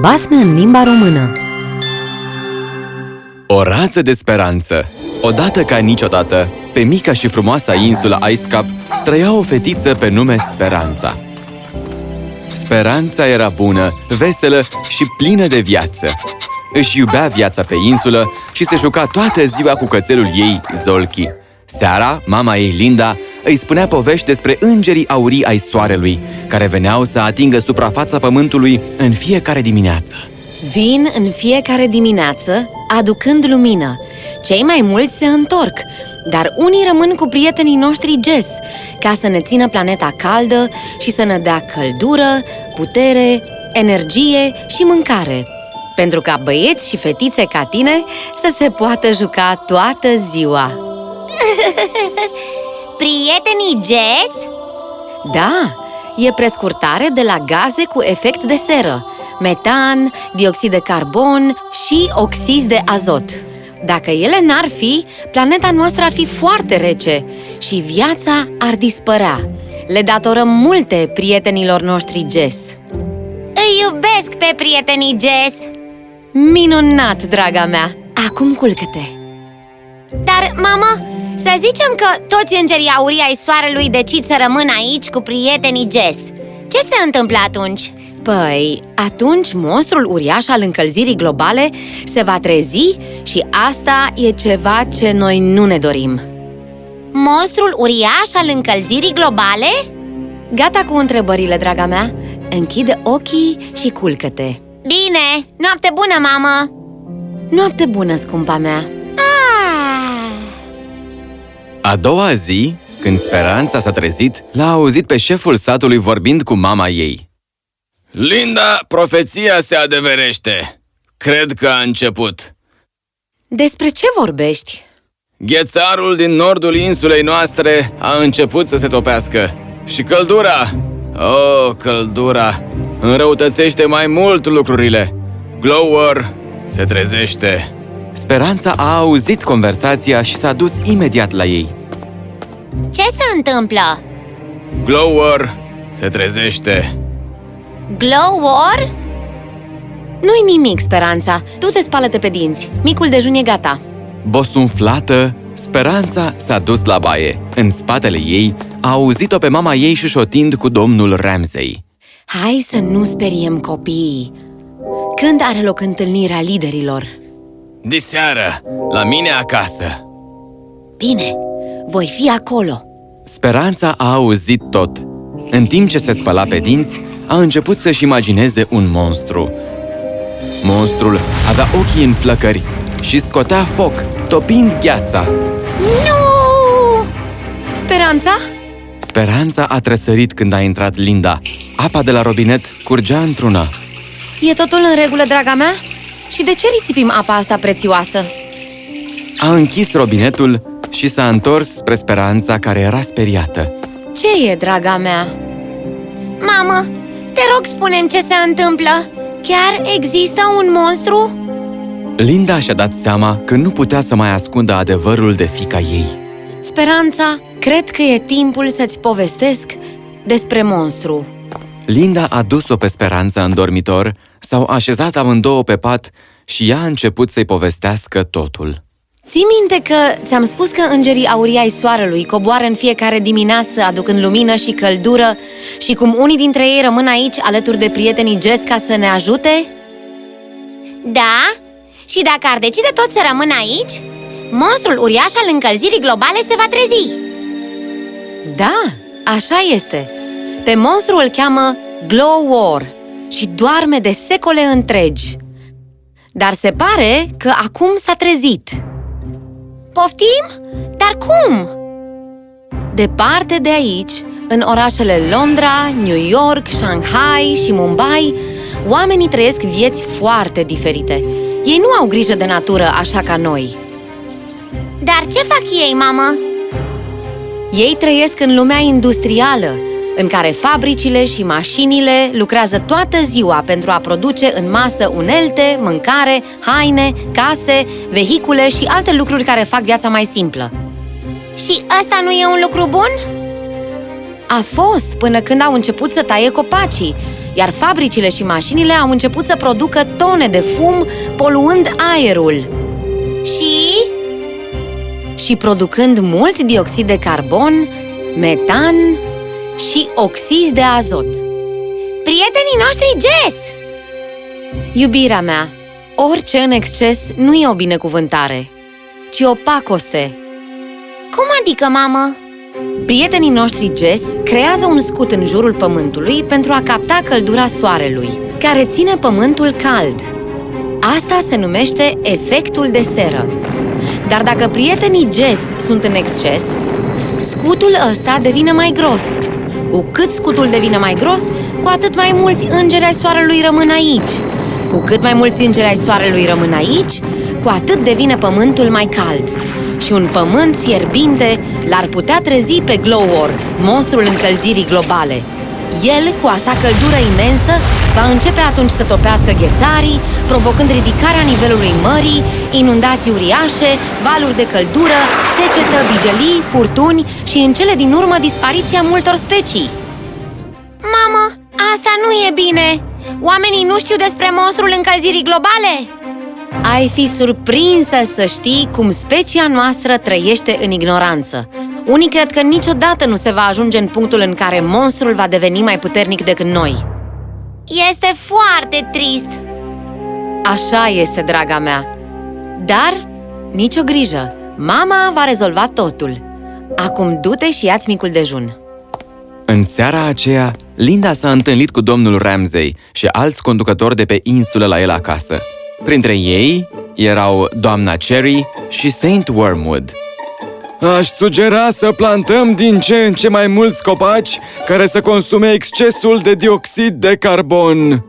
Basme în limba română O rază de speranță Odată ca niciodată, pe mica și frumoasa insulă Ice Cap trăia o fetiță pe nume Speranța. Speranța era bună, veselă și plină de viață. Își iubea viața pe insulă și se juca toată ziua cu cățelul ei, Zolki. Seara, mama ei, Linda, îi spunea povești despre îngerii aurii ai soarelui, care veneau să atingă suprafața pământului în fiecare dimineață. Vin în fiecare dimineață, aducând lumină. Cei mai mulți se întorc, dar unii rămân cu prietenii noștri Jess, ca să ne țină planeta caldă și să ne dea căldură, putere, energie și mâncare. Pentru ca băieți și fetițe ca tine să se poată juca toată ziua. Prietenii Jess? Da, e prescurtare de la gaze cu efect de seră, metan, dioxid de carbon și oxizi de azot. Dacă ele n-ar fi, planeta noastră ar fi foarte rece și viața ar dispărea. Le datorăm multe prietenilor noștri Jess. Îi iubesc pe prietenii Jess Minunat, draga mea! Acum culcă-te! Dar, mamă, să zicem că toți îngerii aurii ai soarelui decid să rămână aici cu prietenii Jess Ce se întâmplă atunci? Păi, atunci monstrul uriaș al încălzirii globale se va trezi și asta e ceva ce noi nu ne dorim. Monstrul uriaș al încălzirii globale? Gata cu întrebările, draga mea? Închide ochii și culcă-te! Bine, noapte bună, mamă! Noapte bună, scumpa mea! Ah! A doua zi, când Speranța s-a trezit, l-a auzit pe șeful satului vorbind cu mama ei. Linda, profeția se adeverește. Cred că a început. Despre ce vorbești? Ghețarul din nordul insulei noastre a început să se topească. Și căldura, oh, căldura, înrăutățește mai mult lucrurile. Glower se trezește. Speranța a auzit conversația și s-a dus imediat la ei. Ce se întâmplă? Glower se trezește. Glow War? Nu-i nimic, Speranța. Tu te spală-te pe dinți. Micul dejun e gata. Bosunflată, Speranța s-a dus la baie. În spatele ei a auzit-o pe mama ei șușotind cu domnul Ramsey. Hai să nu speriem copiii. Când are loc întâlnirea liderilor? Diseară, la mine acasă. Bine, voi fi acolo. Speranța a auzit tot. În timp ce se spăla pe dinți, a început să-și imagineze un monstru. Monstrul avea ochii în flăcări și scotea foc, topind gheața. Nu! Speranța? Speranța a trăsărit când a intrat Linda. Apa de la robinet curgea într-una. E totul în regulă, draga mea? Și de ce risipim apa asta prețioasă? A închis robinetul și s-a întors spre Speranța care era speriată. Ce e, draga mea? Mamă, te rog spune ce se întâmplă Chiar există un monstru? Linda și-a dat seama că nu putea să mai ascundă adevărul de fica ei. Speranța, cred că e timpul să-ți povestesc despre monstru. Linda a dus-o pe Speranța în dormitor, s-au așezat amândouă pe pat și ea a început să-i povestească totul. Ții minte că ți-am spus că îngerii aurii ai soarelui coboară în fiecare dimineață aducând lumină și căldură și cum unii dintre ei rămân aici alături de prietenii Jess ca să ne ajute? Da? Și dacă ar decide tot să rămână aici, monstrul uriaș al încălzirii globale se va trezi Da, așa este. Pe monstru îl cheamă Glow War și doarme de secole întregi. Dar se pare că acum s-a trezit. Poftim? Dar cum? Departe de aici, în orașele Londra, New York, Shanghai și Mumbai, oamenii trăiesc vieți foarte diferite. Ei nu au grijă de natură așa ca noi. Dar ce fac ei, mamă? Ei trăiesc în lumea industrială, în care fabricile și mașinile lucrează toată ziua pentru a produce în masă unelte, mâncare, haine, case, vehicule și alte lucruri care fac viața mai simplă. Și asta nu e un lucru bun? A fost până când au început să taie copacii, iar fabricile și mașinile au început să producă tone de fum, poluând aerul Și... și producând mult dioxid de carbon, metan și oxizi de azot. Prietenii noștri Jess! Iubirea mea, orice în exces nu e o binecuvântare, ci o pacoste. Cum adică, mamă? Prietenii noștri Jess creează un scut în jurul pământului pentru a capta căldura soarelui, care ține pământul cald. Asta se numește efectul de seră. Dar dacă prietenii Jess sunt în exces, scutul ăsta devine mai gros. Cu cât scutul devine mai gros, cu atât mai mulți îngeri ai soarelui rămân aici. Cu cât mai mulți îngeri ai soarelui rămân aici, cu atât devine pământul mai cald. Și un pământ fierbinte l-ar putea trezi pe Glowor, monstrul încălzirii globale. El, cu a sa căldură imensă, va începe atunci să topească ghețarii, provocând ridicarea nivelului mării, inundații uriașe, valuri de căldură, secetă, vijelii, furtuni și, în cele din urmă, dispariția multor specii. Mamă, asta nu e bine! Oamenii nu știu despre monstrul încălzirii globale? Ai fi surprinsă să știi cum specia noastră trăiește în ignoranță. Unii cred că niciodată nu se va ajunge în punctul în care monstrul va deveni mai puternic decât noi. Este foarte trist! Așa este, draga mea. Dar, nicio grijă, mama va rezolva totul. Acum du-te și ia-ți micul dejun. În seara aceea, Linda s-a întâlnit cu domnul Ramsey și alți conducători de pe insulă la el acasă. Printre ei erau doamna Cherry și Saint Wormwood. Aș sugera să plantăm din ce în ce mai mulți copaci care să consume excesul de dioxid de carbon.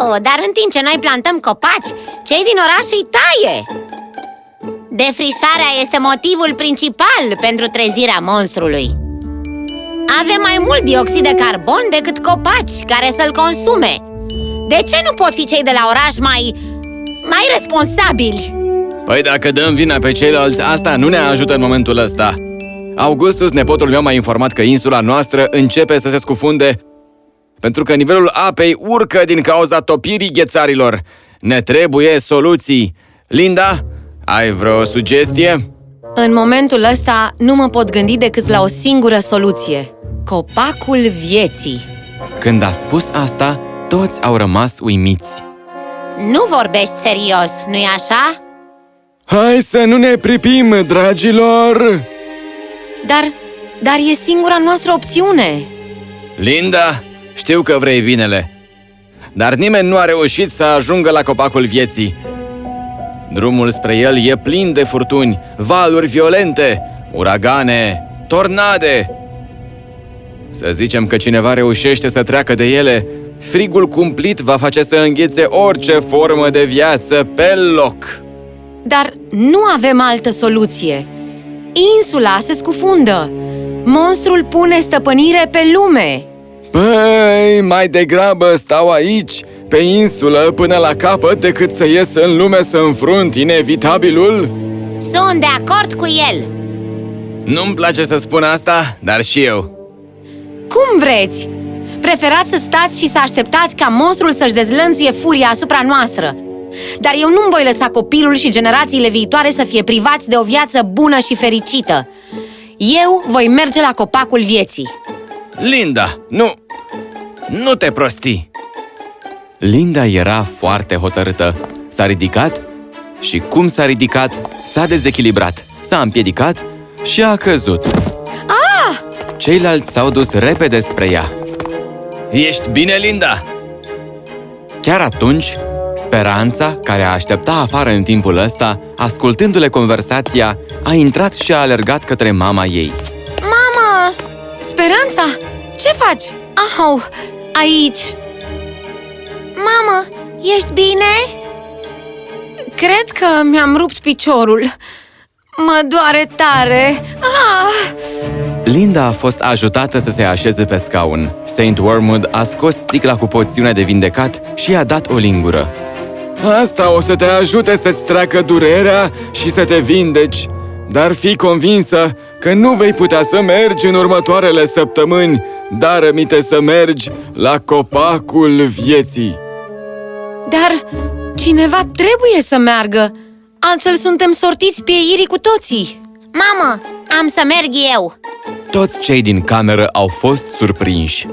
Oh, dar în timp ce noi plantăm copaci, cei din oraș îi taie! Defrișarea este motivul principal pentru trezirea monstrului Avem mai mult dioxid de carbon decât copaci care să-l consume De ce nu pot fi cei de la oraș mai... mai responsabili? Păi dacă dăm vina pe ceilalți, asta nu ne ajută în momentul ăsta. Augustus, nepotul meu, m-a informat că insula noastră începe să se scufunde pentru că nivelul apei urcă din cauza topirii ghețarilor. Ne trebuie soluții. Linda, ai vreo sugestie? În momentul ăsta nu mă pot gândi decât la o singură soluție. Copacul vieții. Când a spus asta, toți au rămas uimiți. Nu vorbești serios, nu-i așa? Hai să nu ne pripim, dragilor! Dar, dar e singura noastră opțiune. Linda, știu că vrei binele, dar nimeni nu a reușit să ajungă la copacul vieții. Drumul spre el e plin de furtuni, valuri violente, uragane, tornade. Să zicem că cineva reușește să treacă de ele, frigul cumplit va face să înghețe orice formă de viață pe loc. Dar nu avem altă soluție. Insula se scufundă. Monstrul pune stăpânire pe lume. Păi, mai degrabă stau aici, pe insulă, până la capăt, decât să ies în lume să înfrunt inevitabilul? Sunt de acord cu el Nu-mi place să spun asta, dar și eu. Cum vreți? Preferați să stați și să așteptați ca monstrul să-și dezlănțuie furia asupra noastră. Dar eu nu-mi voi lăsa copilul și generațiile viitoare să fie privați de o viață bună și fericită. Eu voi merge la copacul vieții. Linda, nu... Nu te prosti! Linda era foarte hotărâtă. S-a ridicat și cum s-a ridicat, s-a dezechilibrat, s-a împiedicat și a căzut. Ah! Ceilalți s-au dus repede spre ea. Ești bine, Linda? Chiar atunci, Speranța, care a aștepta afară în timpul ăsta, ascultându-le conversația, a intrat și a alergat către mama ei. Mamă! Speranța, ce faci? Au, aici! Mamă, ești bine? Cred că mi-am rupt piciorul. Mă doare tare. Ah! Linda a fost ajutată să se așeze pe scaun. Saint Wormwood a scos sticla cu poțiune de vindecat și i-a dat o lingură. Asta o să te ajute să-ți treacă durerea și să te vindeci, dar fii convinsă că nu vei putea să mergi în următoarele săptămâni, dar aminte să mergi la copacul vieții. Dar cineva trebuie să meargă, altfel suntem sortiți pieirii cu toții. Mamă, am să merg eu Toți cei din cameră au fost surprinși.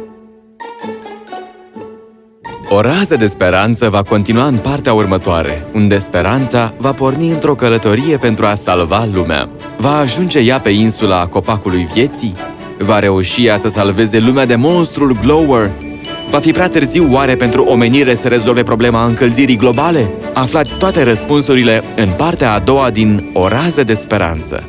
O rază de speranță va continua în partea următoare, unde speranța va porni într-o călătorie pentru a salva lumea. Va ajunge ea pe insula copacului vieții? Va reuși ea să salveze lumea de monstrul Glower? Va fi prea târziu oare pentru omenire să rezolve problema încălzirii globale? Aflați toate răspunsurile în partea a doua din O rază de speranță.